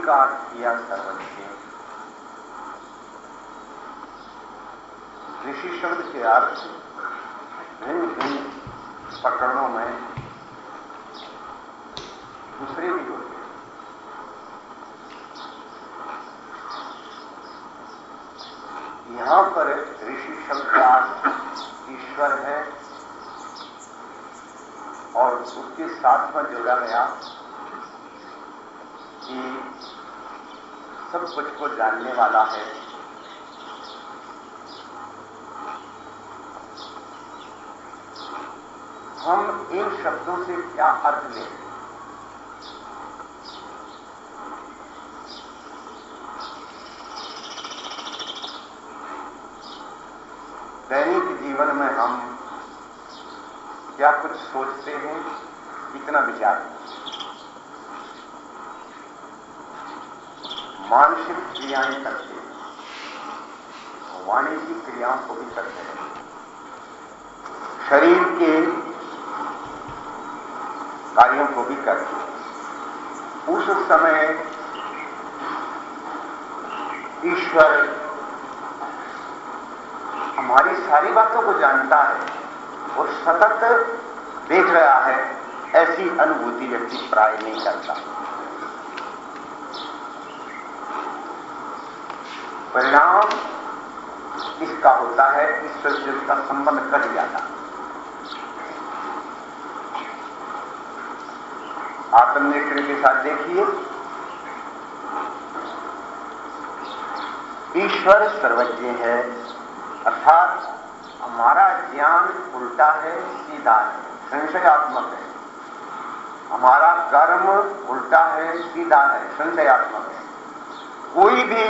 का किया सर्वज्ञ ऋषि शब्द के अर्थ भिन्न भिन्न प्रकरणों में दूसरे भी होते हैं। यहाँ पर ऋषि शब्द का अर्थ ईश्वर है और उसके साथ में जोड़ा गया कि सब कुछ को जानने वाला है। हम इन शब्दों से क्या अर्थ लें? दैनिक जीवन में हम क्या कुछ सोचते हैं? कितना विचार मानसिक क्रियाएँ करते हैं। वाणिज्यिक क्रियाओं को भी करते हैं। शरीर के कार्यों को भी करते हैं। उस समय ईश्वर हमारी सारी बातों को जानता है और सतत देख रहा है, ऐसी अनुभूति व्यक्ति प्राय नहीं करता। परिणाम इसका होता है, ईश्वर से उसका संबंध कट जाता आत्मनिष्ठ के साथ देखिए। ईश्वर सर्वज्ञ है, अर्थात हमारा ज्ञान उल्टा है, सीधा है, संशयात्मक है। हमारा कर्म उल्टा है, सीधा है, संशयात्मक है। कोई भी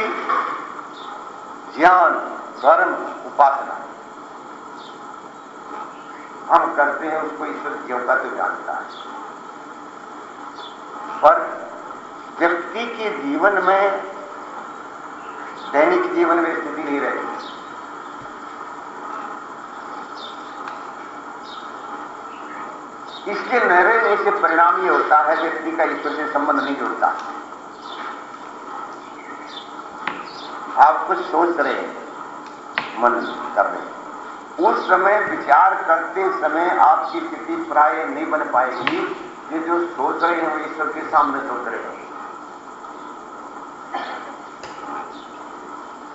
ज्ञान कर्म उपासना। हम करते हैं उसको ईश्वर का तो जानता है। पर व्यक्ति के जीवन में, दैनिक जीवन में स्थिति नहीं रहेगी इसके न रहने से परिणाम ये होता है, व्यक्ति का ईश्वर से संबंध नहीं जुड़ता। आप कुछ सोच रहे हैं मन कर रहे उस समय विचार करते समय आपकी स्थिति प्राय नहीं बन पाएगी। ये जो सोच रहे हैं ईश्वर के सामने सोच रहे हैं।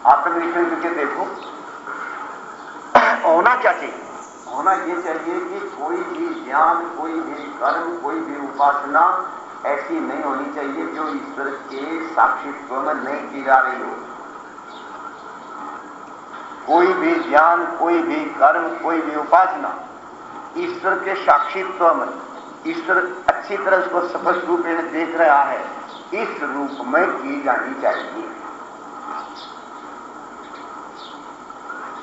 आत्मनिरीक्षण करके देखो। होना क्या चाहिए? होना ये चाहिए कि कोई भी ज्ञान कोई भी कर्म कोई भी उपासना ऐसी नहीं होनी चाहिए जो ईश्वर के साक्षित्व में नहीं की जा रही हो। कोई भी ज्ञान, कोई भी कर्म, कोई भी उपासना ईश्वर के साक्षित्व में, ईश्वर अच्छी तरह उसको स्पष्ट रूप में देख रहा है, इस रूप में की जानी चाहिए।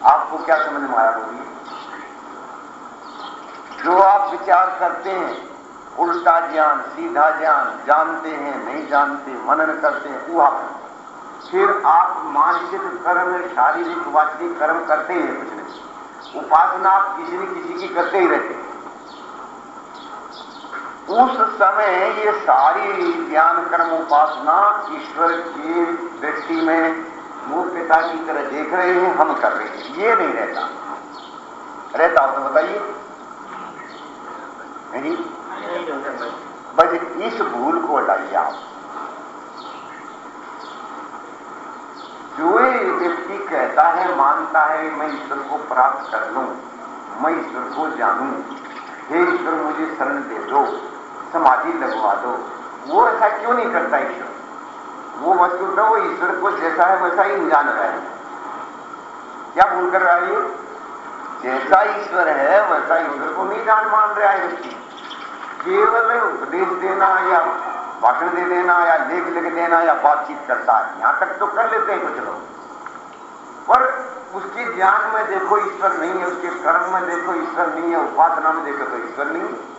आपको क्या समझ में आया होगी जो आप विचार करते हैं, उल्टा ज्ञान, सीधा ज्ञान, जानते हैं, नहीं जानते, मनन करते हैं वो आप फिर आप मानसिक कर्म शारीरिक वास्तविक कर्म करते हैं कुछ नहीं। उपासना आप किसी न किसी की करते ही रहते हैं। उस समय ये सारी ज्ञान कर्म उपासना ईश्वर की दृष्टि में मूल पिता की तरह देख रहे हैं हम कर रहे हैं। ये नहीं रहता। रहता हो तो बताइए। नहीं। बस इस भूल को हटाइए आप। जो व्यक्ति कहता है, मानता है, मैं ईश्वर को प्राप्त कर लूँ, मैं ईश्वर को जानूं। हे ईश्वर, मुझे शरण दे दो, समाधि लगवा दो। वो ऐसा क्यों नहीं करता ईश्वर? वो वस्तु तो वो ईश्वर को जैसा है वैसा ही जान रहा है। क्या भूल कर रहा है जैसा ईश्वर है, वैसा ईश्वर को नहीं जान मान रहा है व्यक्ति। केवल उपदेश देना या भाषण दे देना या लेख लिख देना या बातचीत करता है। यहाँ तक तो कर लेते हैं कुछ लोग। पर उसके ज्ञान में देखो ईश्वर नहीं है, उसके कर्म में देखो ईश्वर नहीं है, उपासना में देखो तो ईश्वर नहीं है।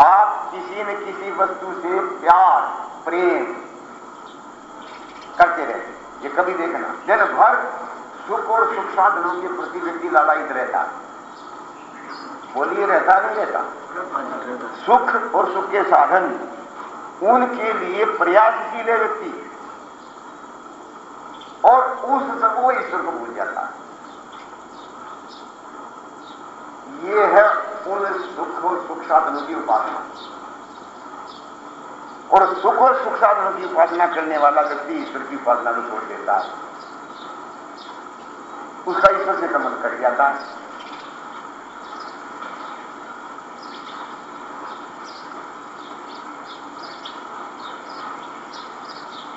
आप किसी न किसी वस्तु से प्यार, प्रेम करते रहते ये कभी देखना। दिन भर सुख और सुख साधनों के प्रति व्यक्ति लालायित रहता बोलिए, रहता नहीं रहता। सुख और सुख के साधन, उनके लिए प्रयासशील है व्यक्ति। और उस सब वो ईश्वर को भूल जाता ये है उन सुख और सुख साधनों की उपासना। और सुख और सुख साधनों की उपासना करने वाला व्यक्ति ईश्वर की उपासना को छोड़ देता है। उसका ईश्वर से संबंध कट जाता है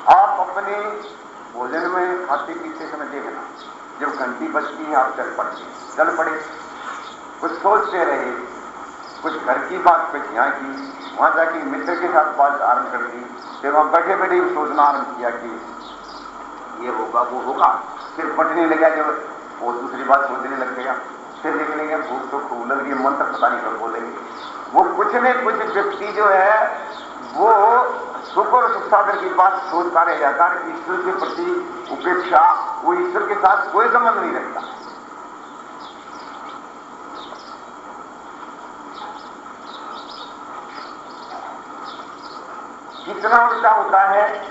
आप अपने भोजन में खाते पीते समय देखना जब घंटी बजती है, आप चल पड़ते चल पड़े कुछ सोचते रहे कुछ घर की बात कुछ यहाँ की वहाँ जाके मित्र के साथ बात आरंभ कर दी। फिर वहाँ बैठे बैठे सोचना आरंभ किया कि ये होगा, वो होगा। फिर पटने लगा जब वो दूसरी बात सोचने लग गया। फिर देखने लगे, भूख तो खूब लग रही है। मंत्र पता नहीं कब बोलेंगे। वो कुछ न कुछ व्यक्ति जो है, वो और सुख साधन की बात सोचता रह जाता है, ईश्वर के प्रति उपेक्षा, वो ईश्वर के साथ कोई संबंध नहीं रखता। कितना उल्टा होता है,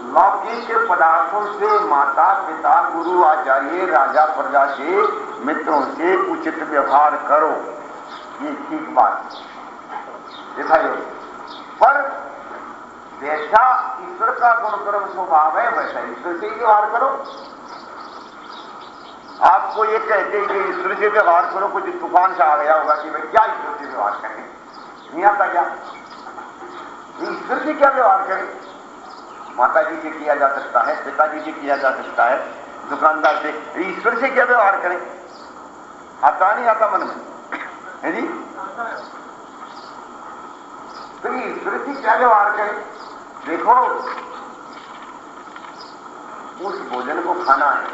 लौकिक पदार्थों से माता, पिता, गुरु, आचार्य, राजा, प्रजा से मित्रों से उचित व्यवहार करो। ये ठीक बात। देखा पर जैसा ईश्वर का गुणकर्म स्वभाव है, वैसा ईश्वर से ही व्यवहार करो। आपको ये कहते हैं कि ईश्वर से व्यवहार करो, कुछ तूफ़ान से आ गया होगा कि भाई क्या ईश्वर से व्यवहार करें? नहीं आता क्या? ईश्वर से क्या व्यवहार करें? माता जी से किया जा सकता है, पिताजी से किया जा सकता है, दुकानदार से। ईश्वर से क्या व्यवहार करें? आता नहीं आता मन में? है जी? ईश्वर से क्या व्यवहार करें? देखो, उस भोजन को खाना है,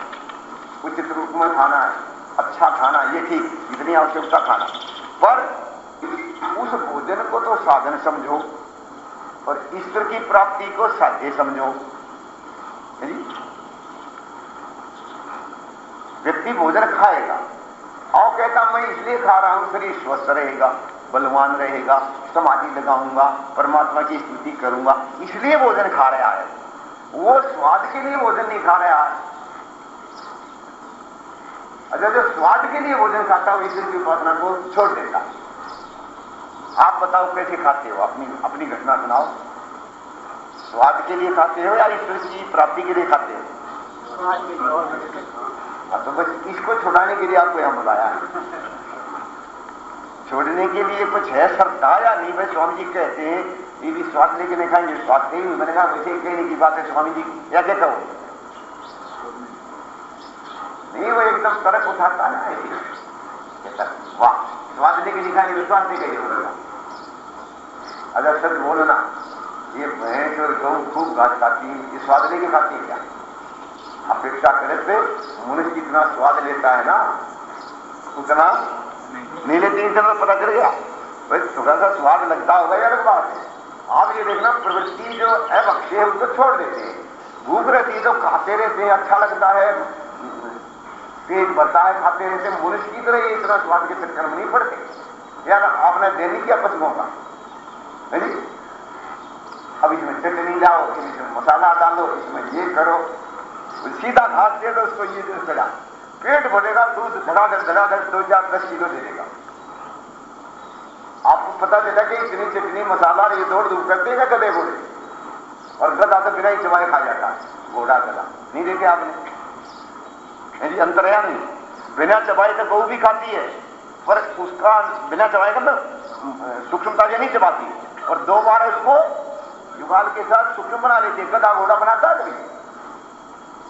उचित रूप में खाना है अच्छा खाना, ये ठीक जितनी आवश्यकता खाना। पर उस भोजन को तो साधन समझो और ईश्वर की प्राप्ति को साध्य समझो। व्यक्ति भोजन खाएगा और कहता, मैं इसलिए खा रहा हूँ, शरीर स्वस्थ रहेगा। बलवान रहेगा समाधि लगाऊँगा परमात्मा की स्तुति करूँगा। इसलिए भोजन खा रहा है। वो स्वाद के लिए भोजन नहीं खा रहा है। अच्छा जो स्वाद के लिए भोजन खाता हो ईश्वर की उपासना को छोड़ देता आप बताओ कैसे खाते हो? अपनी अपनी घटना सुनाओ। स्वाद के लिए खाते हो या ईश्वर की प्राप्ति के लिए खाते हो? हाँ तो बस इसको छुड़ाने के लिए आपको यहाँ बुलाया है। छोड़ने के लिए कुछ है श्रद्धा या नहीं? भाई स्वामी जी कहते हैं, ये भी स्वाद लेके नहीं खाएँगे स्वाद से ही बनेगा वैसे ही कहने की बात है स्वामी जी। या क्या कहो नहीं, वो एकदम तड़क उठाता ना वाह, स्वाद लेके नहीं खाएँगे विश्वास नहीं कहिए बोलेगा अगर सच बोलो ना, ये भैंस और गौ खूब घास खाती है, ये स्वाद लेके खाती है क्या? अपेक्षा करे थे मनुष्य जितना स्वाद लेता है ना, उतना नहीं तीन इतना पता चल गया भाई थोड़ा सा स्वाद लगता होगा यार बात है आप ये देखना, प्रवृत्ति जो है, बख्शे है उसको छोड़ देते हैं। भूख रहती तो खाते रहते हैं अच्छा लगता है। पेट भरता है खाते रहते मनुष्य की तरह इतना स्वाद के चक्कर में नहीं पड़ते। यार, आपने देनी क्या पशुओं का? जी। अब इसमें चटनी लाओ, इसमें मसाला डालो, इसमें ये करो। सीधा घास दे दो, उसको ये चढ़ा पेट भरेगा, दूध धड़ाधड़ धड़ाधड़, दो चार दस किलो दे देगा। पता चला कि इतनी चटनी मसाला ये दौड़ धूप करते हैं गधे घोड़े और गधा तो बिना ही चबाए खा जाता। घोड़ा गधा। नहीं देखे आपने। जी अंतरया नहीं। बिना चबाए तो गऊ भी खाती है। पर उसका बिना चबाए का ना सूक्ष्मता से नहीं चबाती और दो बार उसको युगाल के साथ सूक्ष्म बना लेती है। गधा घोड़ा बनाता है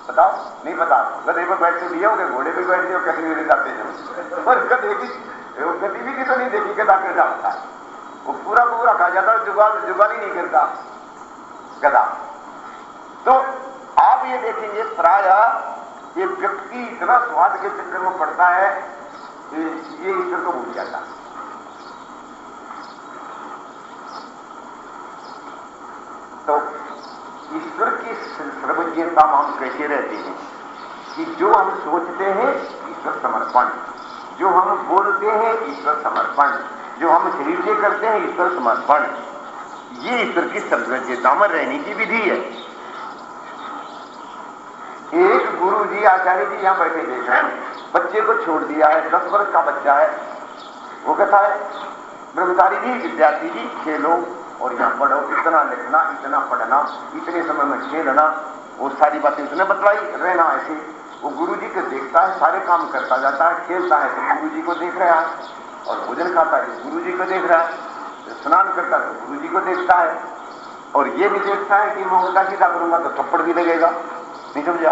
बताओ। नहीं पता। गधे पर बैठ के लिए होगे घोड़े पर बैठ के कैसे मेरे जाते हैं। पर गधे की गतिविधि तो नहीं देखी गधा कैसा होता है वो पूरा पूरा खा जाता है जुगाल जुगाल ही नहीं करता गधा। तो आप ये देखेंगे, प्राय ये व्यक्ति इतना स्वाद के चक्कर में पड़ता है कि ये ईश्वर को भूल जाता। तो ईश्वर की सर्वज्ञता हम कैसे रहते हैं कि जो हम सोचते हैं, ईश्वर समर्पण जो हम बोलते हैं, ईश्वर समर्पण। जो हम शरीर से करते हैं, ईश्वर समर्पण। ये ईश्वर की सर्वज्ञता में रहने की विधि है। एक गुरु जी, आचार्य जी यहाँ बैठे देख रहे बच्चे को छोड़ दिया है, दस वर्ष का बच्चा है। वो कहता है, ब्रह्मचारी जी, विद्यार्थी जी, खेलो और यहाँ पढ़ो। इतना लिखना, इतना पढ़ना, इतने समय में खेलना, वो सारी बातें उसने बतलाई। रहना ऐसे। वो गुरु जी को देखता है, सारे काम करता जाता है, खेलता है तो गुरु जी को देख रहा है और भोजन खाता है गुरु जी को देख रहा है, स्नान करता है तो गुरु जी को देखता है और ये भी देखता है कि मैं उल्टा सीधा करूँगा तो थप्पड़ भी लगेगा। नहीं समझा?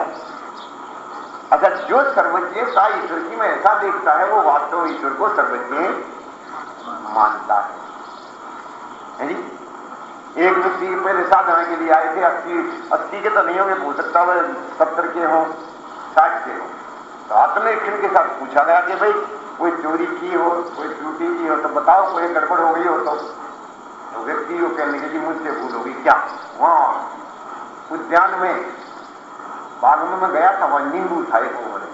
अच्छा जो सर्वज्ञता ईश्वर की में ऐसा देखता है, वो वास्तव ईश्वर को सर्वज्ञ मानता है। जी? एक व्यक्ति पहले साधना के लिए आए थे, अस्सी अस्सी के तो नहीं होंगे हो सकता वह सत्तर के हों। साठ हों। तो आत्मनिरीक्षण के साथ पूछा गया कि भाई कोई चोरी की हो कोई त्रुटि की हो तो बताओ कोई गड़बड़ हो गई हो तो, तो व्यक्ति को कहने के लिए मुझसे भूल होगी क्या? वहाँ उद्यान में बाग में गया था वहाँ नींबू था एक उन्होंने।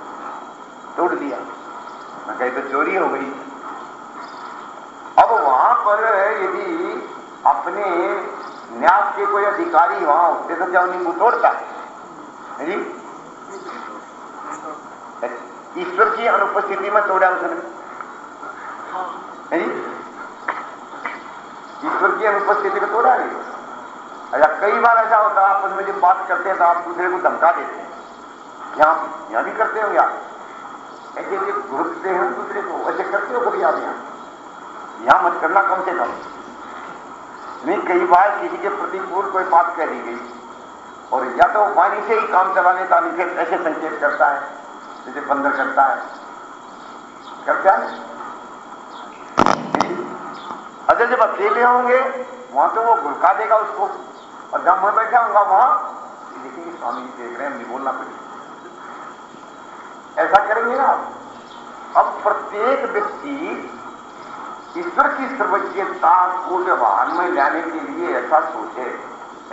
तोड़ दिया मैं कही तो चोरी हो गई। अब वहाँ पर यदि अपने न्यास के कोई अधिकारी वहाँ होते तो क्या नींबू तोड़ता है? जी ईश्वर की अनुपस्थिति में तोड़ा उसने जी ईश्वर की अनुपस्थिति में तोड़ा नहीं अच्छा कई बार ऐसा होता है आपस में जब बात करते हैं तो आप दूसरे को धमका देते हैं यहाँ यहाँ भी करते हो यार ऐसे ऐसे घुरते हैं दूसरे को ऐसे करते हो कभी आप यहाँ यहाँ मत करना कम से कम नहीं कई बार किसी के प्रतिकूल कोई बात कह गई और या तो वाणी से ही काम चलाने नहीं फिर ऐसे संकेत करता है जैसे बंदर करता है। करता है अगर जब अकेले होंगे, वहाँ तो वो घुलका देगा उसको। और जब मैं बैठा हूँगा वहाँ देखिए स्वामी जी देख रहे हैं नहीं बोलना पड़ेगा। ऐसा करेंगे ना अब प्रत्येक व्यक्ति ईश्वर की सर्वज्ञता को व्यवहार में लाने के लिए ऐसा सोचे,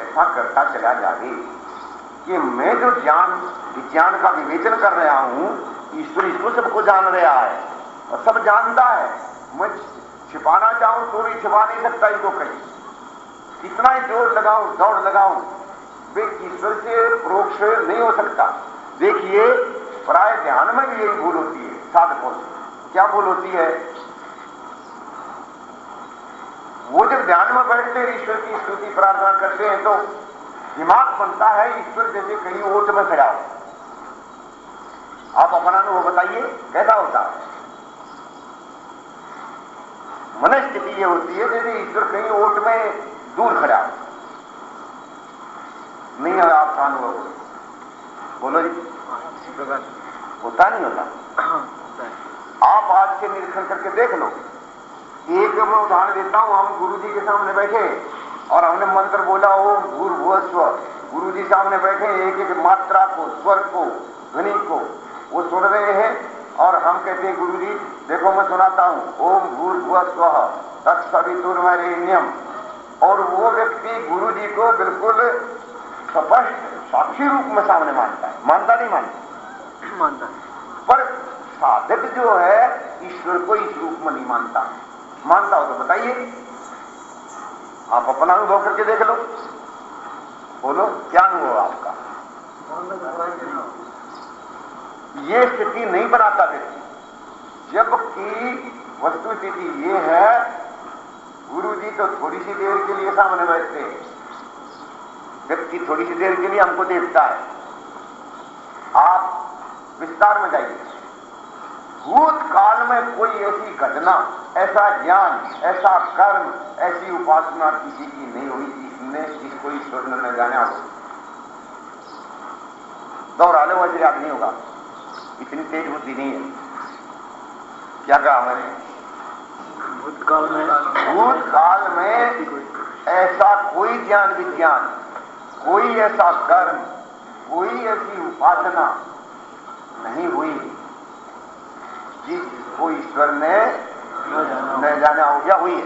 ऐसा करता चला जाए। कि मैं जो ज्ञान, विज्ञान का विवेचन कर रहा हूँ, ईश्वर इसको सबको जान रहा है और सब जानता है। मैं छिपाना चाहूँ तो भी छिपा नहीं सकता इसको कहीं। कितना ही ज़ोर लगाऊँ, दौड़ लगाऊँ, वे ईश्वर से परोक्ष नहीं हो सकता। देखिए, प्राय ध्यान में भी यही भूल होती है, साधकों से। क्या भूल होती है? वो जब ध्यान में बैठते ईश्वर की स्तुति, प्रार्थना करते हैं तो दिमाग बनता है, ईश्वर जैसे कहीं ओट में खड़ा हो। आप अपना अनुभव बताइए, कैसा होता? है मन स्थिति ये होती है जैसे ईश्वर कहीं ओट में दूर खड़ा हो। नहीं है आपका अनुभव? बोलो जी। होता नहीं होता? आप आज से निरीक्षण करके देख लो। एक मैं उदाहरण देता हूँ, हम गुरु जी के सामने बैठे और हमने मंत्र बोला ओम भूर भुव स्व गुरु जी सामने बैठे एक एक मात्रा को स्वर को ध्वनि को वो सुन रहे हैं और हम कहते हैं गुरु जी देखो मैं सुनाता हूँ। ओम भूर भुव स्व तत्सवितुर्मरेण्यम और वो व्यक्ति गुरु जी को बिल्कुल स्पष्ट साक्षी रूप में सामने मानता है। मानता नहीं मानता? मानता पर साधक जो है ईश्वर को इस रूप में नहीं मानता। मानता हो तो बताइए। आप अपना अनुभव करके देख लो। बोलो, क्या अनुभव आपका? ये स्थिति नहीं बनाता व्यक्ति जबकि वस्तु स्थिति ये है गुरु जी तो थोड़ी सी देर के लिए सामने बैठते हैं। व्यक्ति थोड़ी सी देर के लिए हमको देखता है। आप विस्तार में जाइए। भूतकाल में कोई ऐसी घटना ऐसा ज्ञान ऐसा कर्म ऐसी उपासना किसी की नहीं हुई जिसने जिसको ईश्वर ने जाना हो। दोहरा लो वैसे याद नहीं होगा। इतनी तेज बुद्धि नहीं है। क्या कहा मैंने? भूतकाल में भूतकाल में ऐसा कोई ज्ञान विज्ञान कोई ऐसा कर्म कोई ऐसी उपासना नहीं हुई। जिसको ईश्वर ने न जाना हो गया हुई है।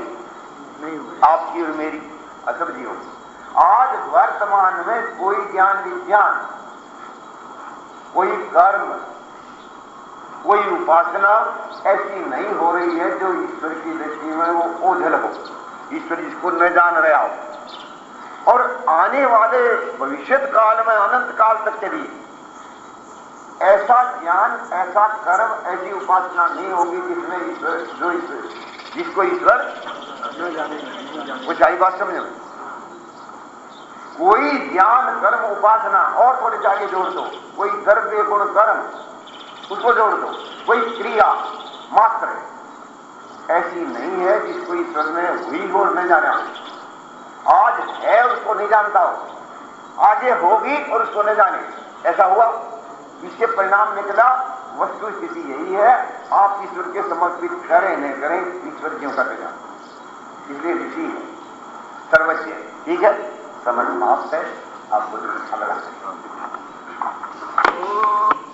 आपकी और मेरी असब जी होगी आज वर्तमान में कोई ज्ञान विज्ञान कोई कर्म कोई उपासना ऐसी नहीं हो रही है जो ईश्वर की दृष्टि में वो ओझल हो। ईश्वर जिसको न जान रहा हो। और आने वाले भविष्य काल में अनंत काल तक चली ऐसा ज्ञान, ऐसा कर्म, ऐसी उपासना नहीं होगी जिसमें ईश्वर, जो ईश्वर, जिसको ईश्वर न चाहिए बात समझो कोई ज्ञान, कर्म, उपासना और थोड़े आगे जोड़ दो। कोई द्रव्य गुण कर्म, उसको जोड़ दो। कोई क्रिया, मात्र ऐसी नहीं है जिसको ईश्वर ने हुई हो न जाना आज है, उसको नहीं जानता हो। आगे होगी और उसको न जाने। ऐसा हुआ? इसके परिणाम निकला, वस्तु स्थिति यही है, आप ईश्वर के समर्पित करें नहीं करें, ईश्वर क्यों का परिणाम इसलिए ऋषि है सर्वज्ञ ठीक है? समझ समाप्त है आप लगा। अगला